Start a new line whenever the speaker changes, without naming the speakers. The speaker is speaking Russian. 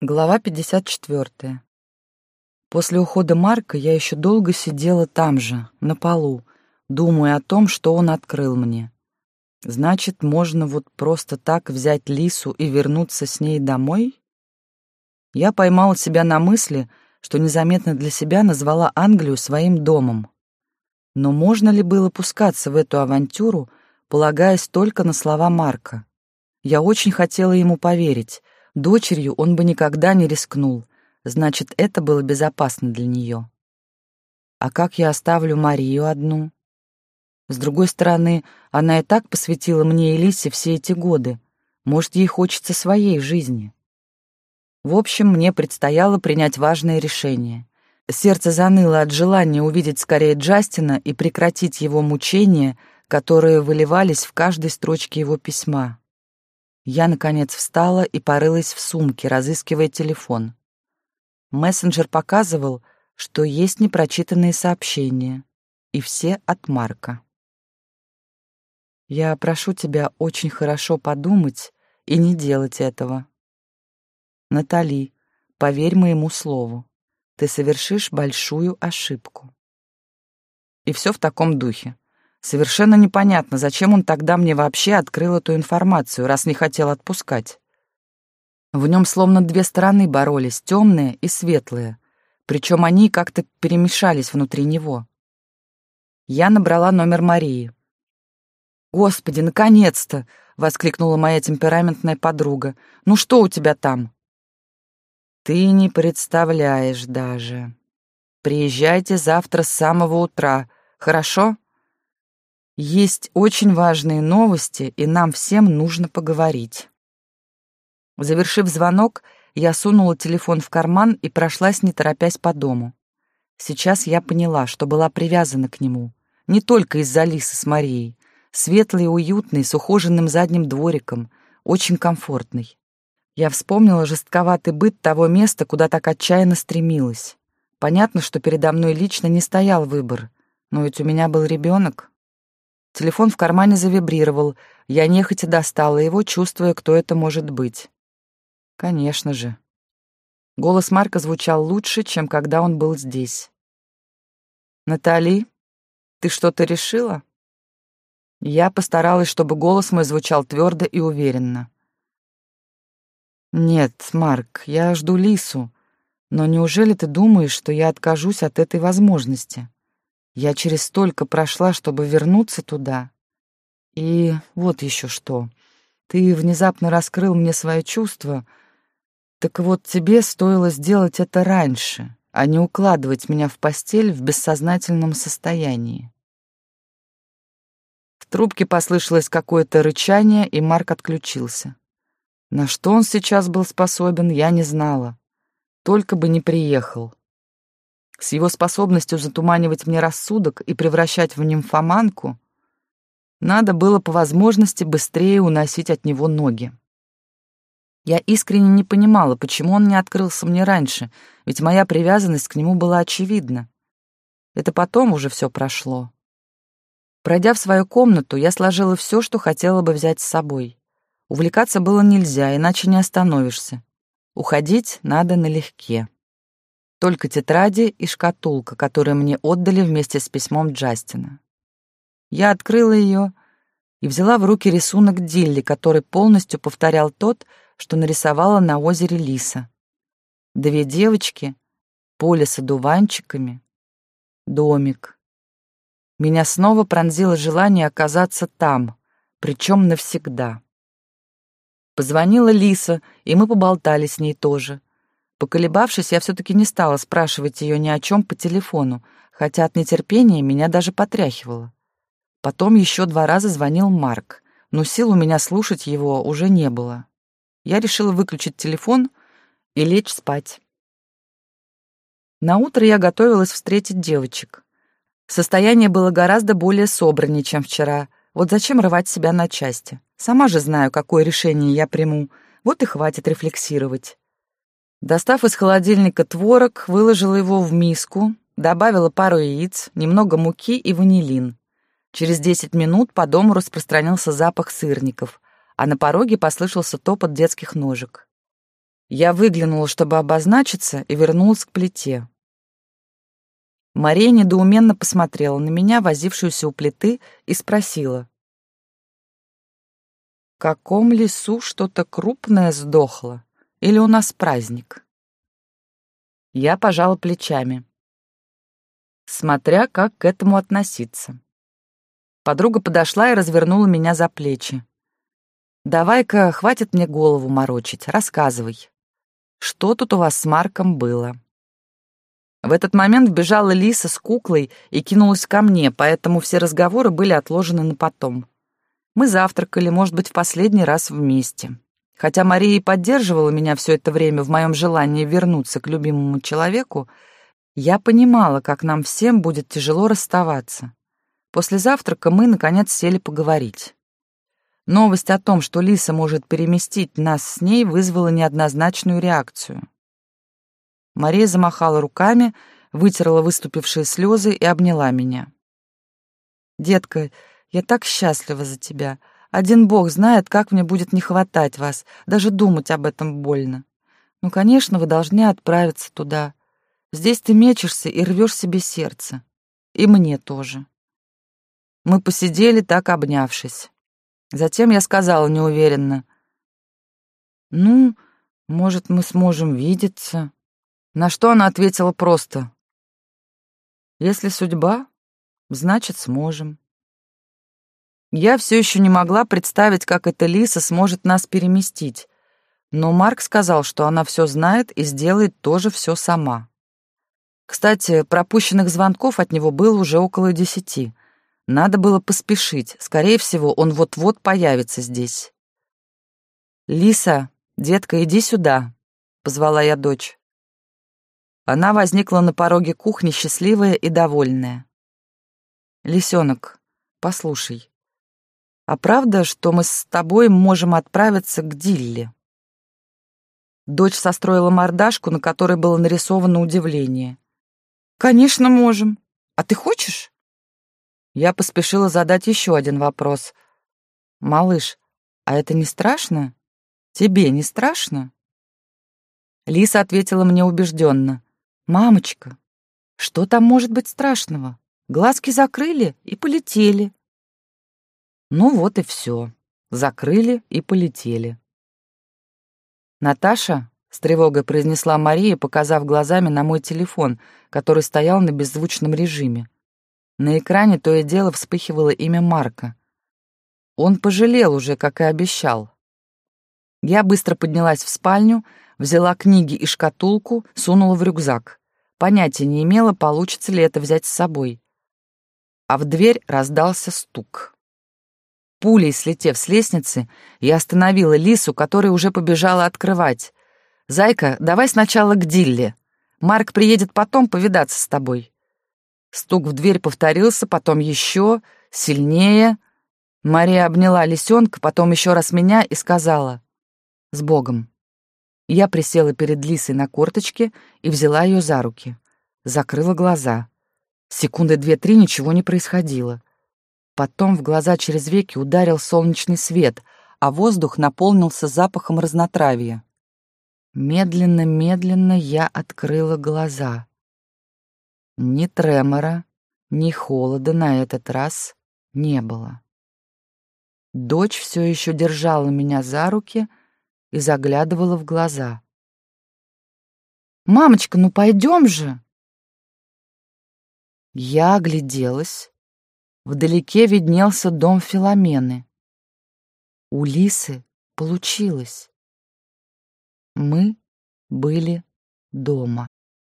Глава 54. После ухода Марка я еще долго сидела там же, на полу, думая о том, что он открыл мне. Значит, можно вот просто так взять Лису и вернуться с ней домой? Я поймала себя на мысли, что незаметно для себя назвала Англию своим домом. Но можно ли было пускаться в эту авантюру, полагаясь только на слова Марка? Я очень хотела ему поверить, Дочерью он бы никогда не рискнул, значит, это было безопасно для нее. А как я оставлю Марию одну? С другой стороны, она и так посвятила мне и Лисе все эти годы. Может, ей хочется своей жизни. В общем, мне предстояло принять важное решение. Сердце заныло от желания увидеть скорее Джастина и прекратить его мучения, которые выливались в каждой строчке его письма. Я, наконец, встала и порылась в сумке, разыскивая телефон. Мессенджер показывал, что есть непрочитанные сообщения, и все от Марка. Я прошу тебя очень хорошо подумать и не делать этого. Натали, поверь моему слову, ты совершишь большую ошибку. И все в таком духе. Совершенно непонятно, зачем он тогда мне вообще открыл эту информацию, раз не хотел отпускать. В нем словно две стороны боролись, темные и светлые, причем они как-то перемешались внутри него. Я набрала номер Марии. «Господи, наконец-то!» — воскликнула моя темпераментная подруга. «Ну что у тебя там?» «Ты не представляешь даже. Приезжайте завтра с самого утра, хорошо?» Есть очень важные новости, и нам всем нужно поговорить. Завершив звонок, я сунула телефон в карман и прошлась, не торопясь по дому. Сейчас я поняла, что была привязана к нему. Не только из-за Лисы с Марией. Светлый уютный, с ухоженным задним двориком, очень комфортный. Я вспомнила жестковатый быт того места, куда так отчаянно стремилась. Понятно, что передо мной лично не стоял выбор, но ведь у меня был ребенок. Телефон в кармане завибрировал. Я нехотя достала его, чувствуя, кто это может быть. Конечно же. Голос Марка звучал лучше, чем когда он был здесь. «Натали, ты что-то решила?» Я постаралась, чтобы голос мой звучал твердо и уверенно. «Нет, Марк, я жду Лису, но неужели ты думаешь, что я откажусь от этой возможности?» Я через столько прошла, чтобы вернуться туда. И вот еще что. Ты внезапно раскрыл мне свои чувства. Так вот, тебе стоило сделать это раньше, а не укладывать меня в постель в бессознательном состоянии. В трубке послышалось какое-то рычание, и Марк отключился. На что он сейчас был способен, я не знала. Только бы не приехал. С его способностью затуманивать мне рассудок и превращать в нимфоманку надо было по возможности быстрее уносить от него ноги. Я искренне не понимала, почему он не открылся мне раньше, ведь моя привязанность к нему была очевидна. Это потом уже все прошло. Пройдя в свою комнату, я сложила все, что хотела бы взять с собой. Увлекаться было нельзя, иначе не остановишься. Уходить надо налегке. Только тетради и шкатулка, которые мне отдали вместе с письмом Джастина. Я открыла ее и взяла в руки рисунок Дилли, который полностью повторял тот, что нарисовала на озере Лиса. Две девочки, поле с одуванчиками, домик. Меня снова пронзило желание оказаться там, причем навсегда. Позвонила Лиса, и мы поболтали с ней тоже. Поколебавшись, я все-таки не стала спрашивать ее ни о чем по телефону, хотя от нетерпения меня даже потряхивало. Потом еще два раза звонил Марк, но сил у меня слушать его уже не было. Я решила выключить телефон и лечь спать. На утро я готовилась встретить девочек. Состояние было гораздо более собраннее, чем вчера. Вот зачем рвать себя на части? Сама же знаю, какое решение я приму. Вот и хватит рефлексировать. Достав из холодильника творог, выложила его в миску, добавила пару яиц, немного муки и ванилин. Через десять минут по дому распространился запах сырников, а на пороге послышался топот детских ножек. Я выглянула, чтобы обозначиться, и вернулась к плите. Мария недоуменно посмотрела на меня, возившуюся у плиты, и спросила. «В каком лесу что-то крупное сдохло? Или у нас праздник?» Я пожала плечами. Смотря как к этому относиться. Подруга подошла и развернула меня за плечи. «Давай-ка, хватит мне голову морочить, рассказывай. Что тут у вас с Марком было?» В этот момент вбежала Лиса с куклой и кинулась ко мне, поэтому все разговоры были отложены на потом. Мы завтракали, может быть, в последний раз вместе. Хотя Мария и поддерживала меня все это время в моем желании вернуться к любимому человеку, я понимала, как нам всем будет тяжело расставаться. После завтрака мы, наконец, сели поговорить. Новость о том, что Лиса может переместить нас с ней, вызвала неоднозначную реакцию. Мария замахала руками, вытерла выступившие слезы и обняла меня. «Детка, я так счастлива за тебя. Один Бог знает, как мне будет не хватать вас. Даже думать об этом больно. Ну, конечно, вы должны отправиться туда. Здесь ты мечешься и рвешь себе сердце. И мне тоже». Мы посидели, так обнявшись. Затем я сказала неуверенно. «Ну, может, мы сможем видеться?» На что она ответила просто. «Если судьба, значит, сможем». Я все еще не могла представить, как эта Лиса сможет нас переместить, но Марк сказал, что она все знает и сделает тоже все сама. Кстати, пропущенных звонков от него было уже около десяти. Надо было поспешить. Скорее всего, он вот-вот появится здесь. «Лиса, детка, иди сюда», — позвала я дочь. Она возникла на пороге кухни, счастливая и довольная. «Лисенок, послушай, а правда, что мы с тобой можем отправиться к Дилле?» Дочь состроила мордашку, на которой было нарисовано удивление. «Конечно, можем. А ты хочешь?» Я поспешила задать еще один вопрос. «Малыш, а это не страшно? Тебе не страшно?» Лиса ответила мне убежденно. «Мамочка, что там может быть страшного? Глазки закрыли и полетели». Ну вот и все. Закрыли и полетели. «Наташа?» — с тревогой произнесла Мария, показав глазами на мой телефон, который стоял на беззвучном режиме. На экране то и дело вспыхивало имя Марка. Он пожалел уже, как и обещал. Я быстро поднялась в спальню, взяла книги и шкатулку, сунула в рюкзак. Понятия не имела, получится ли это взять с собой. А в дверь раздался стук. Пулей слетев с лестницы, я остановила Лису, которая уже побежала открывать. «Зайка, давай сначала к Дилле. Марк приедет потом повидаться с тобой». Стук в дверь повторился, потом еще, сильнее. Мария обняла лисенка, потом еще раз меня и сказала «С Богом». Я присела перед Лисой на корточке и взяла ее за руки. Закрыла глаза. Секунды две-три ничего не происходило. Потом в глаза через веки ударил солнечный свет, а воздух наполнился запахом разнотравья. Медленно-медленно я открыла глаза. Ни тремора, ни холода на этот раз не было. Дочь все еще держала меня за руки и заглядывала в глаза. «Мамочка, ну пойдем же!» Я огляделась. Вдалеке виднелся дом Филомены. У Лисы получилось. Мы были дома.